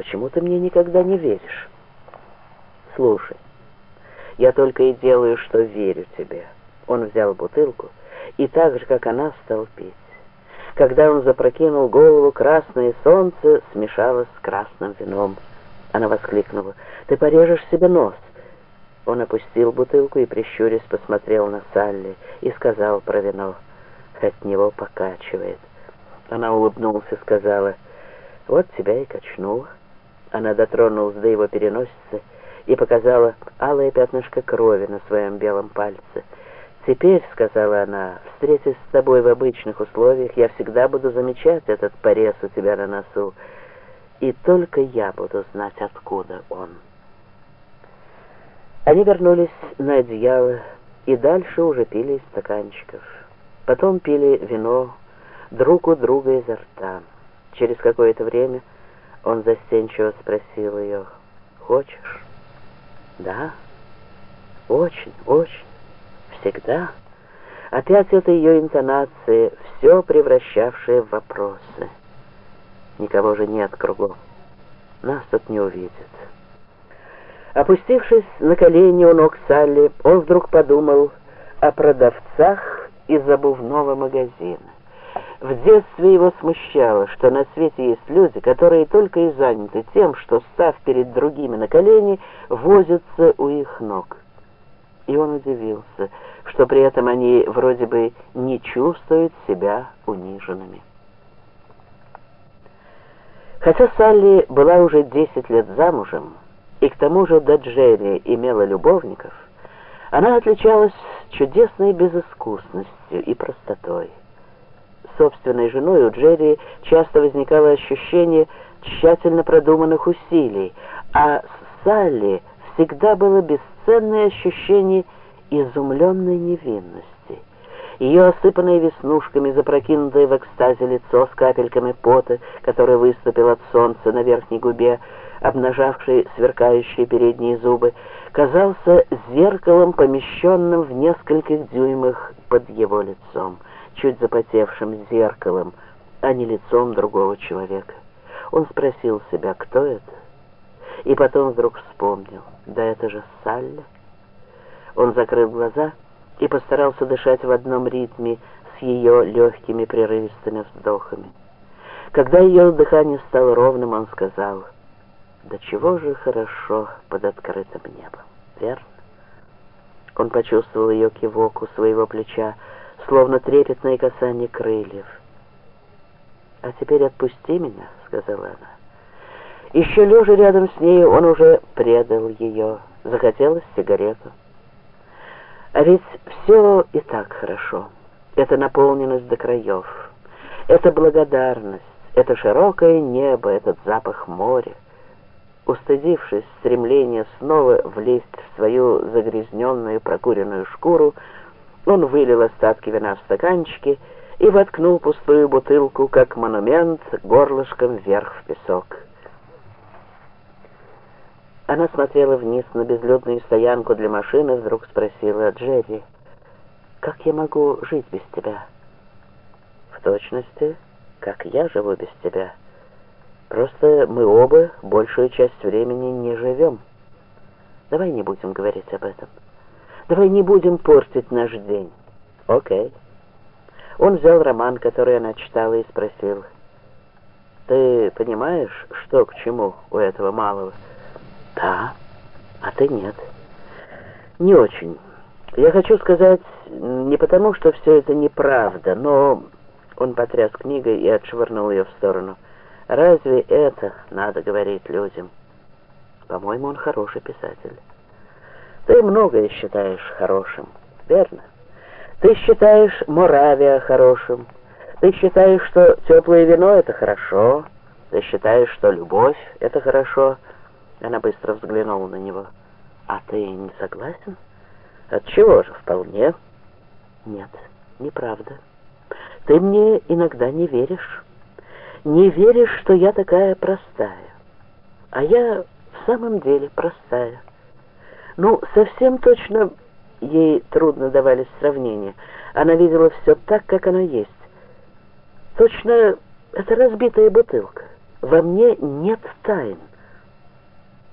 почему ты мне никогда не веришь? Слушай, я только и делаю, что верю тебе. Он взял бутылку и так же, как она, стал пить. Когда он запрокинул голову, красное солнце смешалось с красным вином. Она воскликнула, «Ты порежешь себе нос!» Он опустил бутылку и, прищурясь, посмотрел на Салли и сказал про вино. От него покачивает. Она улыбнулась и сказала, «Вот тебя и качнула». Она дотронулась до его переносицы и показала алое пятнышко крови на своем белом пальце. «Теперь, — сказала она, — встретясь с тобой в обычных условиях, я всегда буду замечать этот порез у тебя на носу, и только я буду знать, откуда он». Они вернулись на одеяло и дальше уже пили из стаканчиков. Потом пили вино друг у друга изо рта. Через какое-то время он застенчиво спросил ее, «Хочешь?» «Да, очень, очень, всегда». Опять это ее интонации, все превращавшие в вопросы. Никого же нет кругом. Нас тут не увидят. Опустившись на колени у ног Салли, он вдруг подумал о продавцах из обувного магазина. В детстве его смущало, что на свете есть люди, которые только и заняты тем, что, став перед другими на колени, возятся у их ног. И он удивился, что при этом они вроде бы не чувствуют себя униженными. Хотя Салли была уже 10 лет замужем, и к тому же до Джерри имела любовников, она отличалась чудесной безыскусностью и простотой. Собственной женой у Джерри часто возникало ощущение тщательно продуманных усилий, а с Салли всегда было бесценное ощущение изумленной невинности. Ее осыпанное веснушками, запрокинутое в экстазе лицо с капельками пота, который выступил от солнца на верхней губе, обнажавший сверкающие передние зубы, казался зеркалом, помещенным в нескольких дюймах под его лицом, чуть запотевшим зеркалом, а не лицом другого человека. Он спросил себя, кто это, и потом вдруг вспомнил, да это же Салли. Он закрыл глаза и постарался дышать в одном ритме с ее легкими прерывистыми вздохами. Когда ее дыхание стало ровным, он сказал — да чего же хорошо под открытым небом, верно? Он почувствовал ее кивок у своего плеча, словно трепетное касание крыльев. «А теперь отпусти меня», — сказала она. Еще лежа рядом с ней, он уже предал ее. Захотелось сигарету. А ведь все и так хорошо. Это наполненность до краев. Это благодарность, это широкое небо, этот запах моря. Устыдившись стремления снова влезть в свою загрязненную прокуренную шкуру, он вылил остатки вина в стаканчики и воткнул пустую бутылку, как монумент, горлышком вверх в песок. Она смотрела вниз на безлюдную стоянку для машины, вдруг спросила Джерри, «Как я могу жить без тебя?» «В точности, как я живу без тебя». Просто мы оба большую часть времени не живем. Давай не будем говорить об этом. Давай не будем портить наш день. Окей. Он взял роман, который она читала, и спросил. Ты понимаешь, что к чему у этого малого? Да, а ты нет. Не очень. Я хочу сказать, не потому, что все это неправда, но... Он потряс книгой и отшвырнул ее в сторону. Разве это надо говорить людям? По-моему, он хороший писатель. Ты многое считаешь хорошим, верно? Ты считаешь Моравия хорошим. Ты считаешь, что теплое вино — это хорошо. Ты считаешь, что любовь — это хорошо. Она быстро взглянула на него. А ты не согласен? От чего же, вполне. Нет, неправда. Ты мне иногда не веришь не веришь, что я такая простая. А я в самом деле простая. Ну, совсем точно ей трудно давались сравнения. Она видела все так, как оно есть. Точно это разбитая бутылка. Во мне нет тайн.